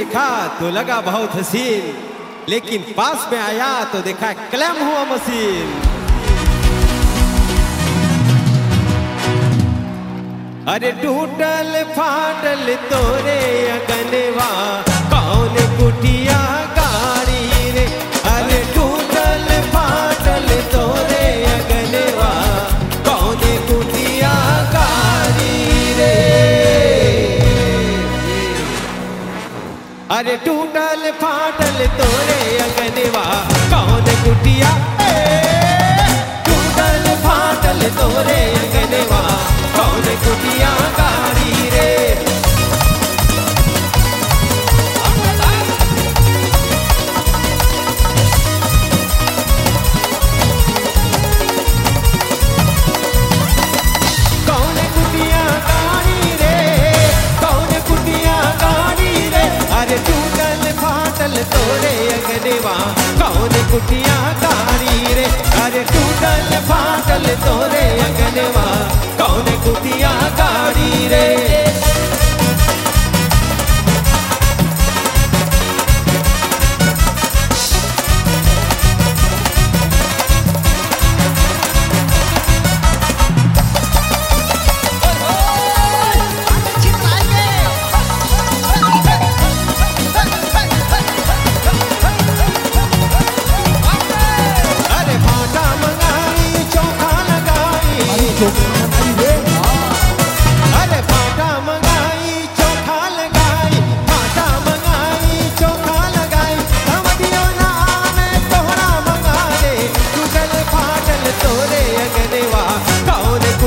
देखा तो लगा बहुत हसीन, लेकिन पास में आया तो देखा क्लैम हुआ मशीन अरे टूटल फाटल तोरे अगन अरे टूटल फाटल कुटिया कारी रे। अरे टूटल फाटल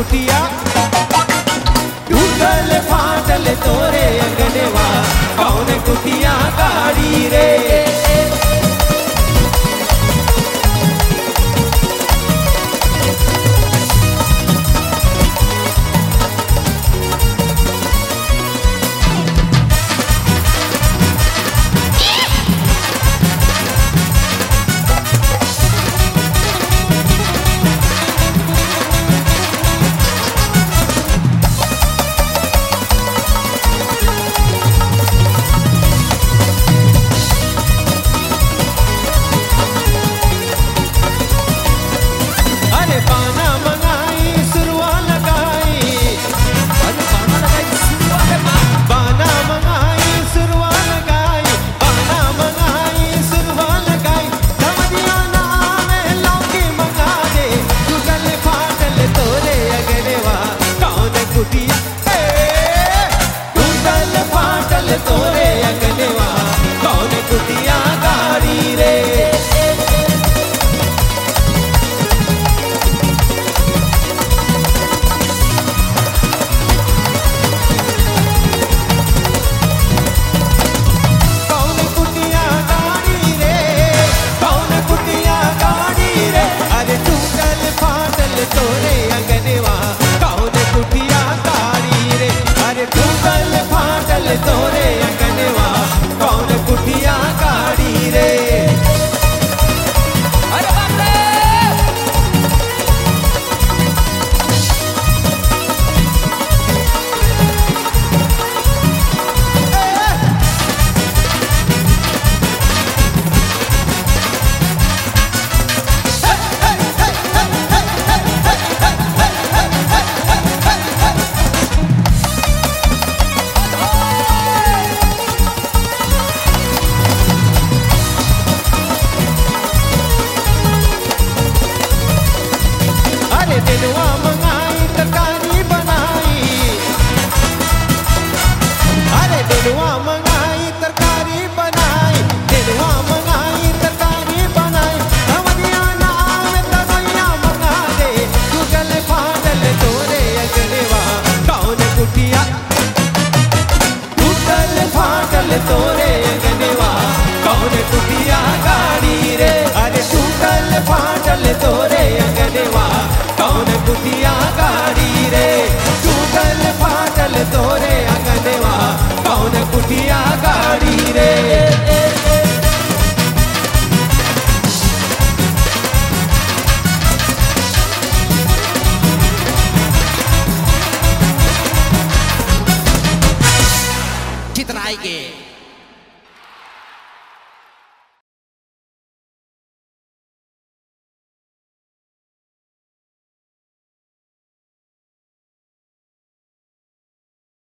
कुटिया। टूटल फाटल तोरे अंगनवा कौन कुटिया गाड़ी रे? de todo. तरकारी बनाई। अरे डुलवा मंगाई, तरकारी बनाई डुलवा मंगाई, तरकारी बनाई। हमारिया ना आवे मंगा दे गूगल फाडल तोरे अगड़वा कौन कुटिया? गूगल फाडल तो